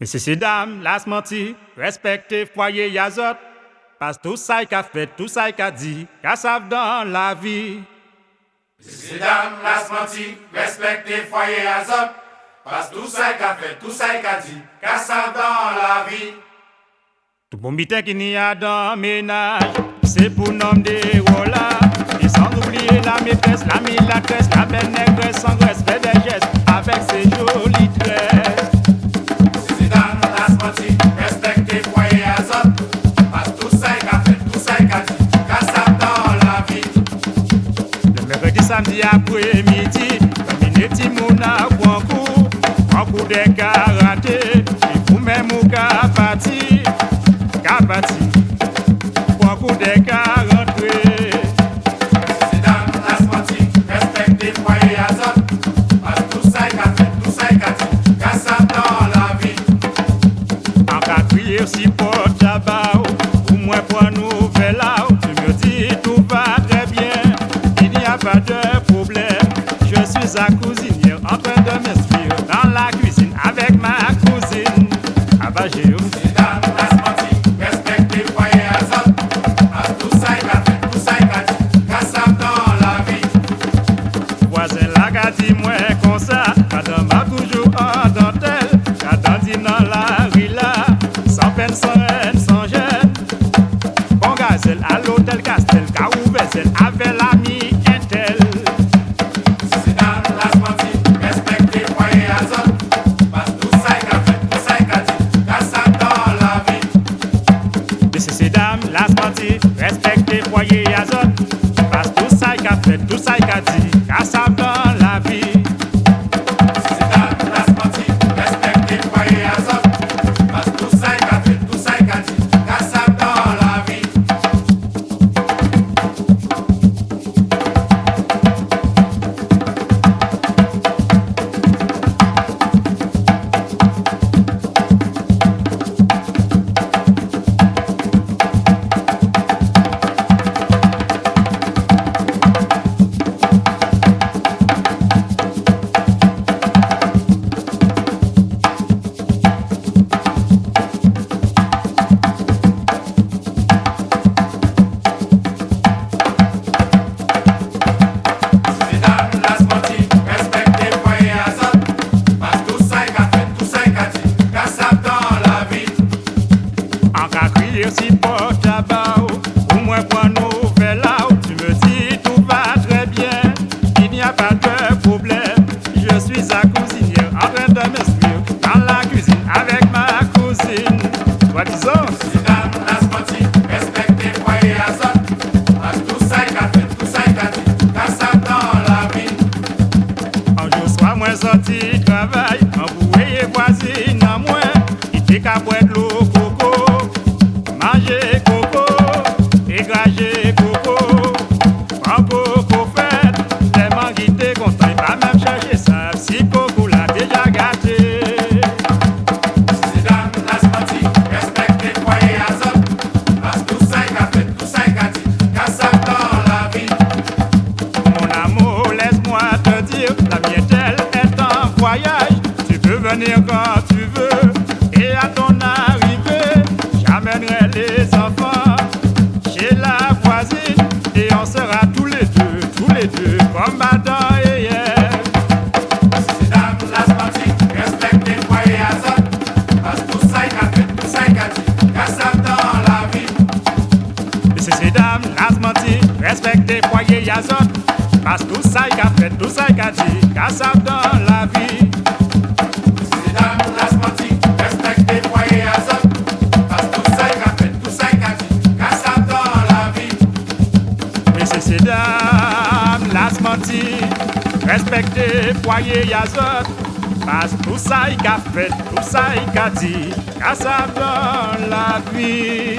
Messieurs, dames, las menti, respectez foyer yazot, parce tout ça qu'a fait, tout ça qu'a dit, qu'a savent dans la vie. Messieurs, dames, las menti, respectez foyer yazot, parce tout ça qu'a fait, tout ça qu'a dit, qu'a savent dans la vie. Tout bon bitin qu'il y a dans ménage, c'est pour nom des là. Et sans oublier la maîtresse, la milatresse, la belle négresse, sans graisse, samedi après-midi, terminé Timouna, bon coup, bon coup de ou de respectez foyer yazot, parce tout tout dans la crier si pour tabac, ou moins pour nouvelle là, À cousinière en train de m'instruire dans la cuisine avec ma cousine. Ah bah j'ai Messieurs, dames, las menti, respectez foyer yazot, parce tout ça qu'a fait, tout ça qu'a dit, qu'a savent dans la vie. voisin là qu'a dit moi comme ça, quand Piersi pot tabaw Ou mwen pwano venir quand tu veux, et à ton arrivée, j'amènerai les enfants chez la voisine, et on sera tous les deux, tous les deux, comme menti, respectez foyer parce dit, que tout ça qu'a fait, tout ça qu'a dit, qu'a savent dans la vie. Respectez foyer yazot, parce que tout ça y qu'a fait, qu'a dit, qu'a savent dans la vie.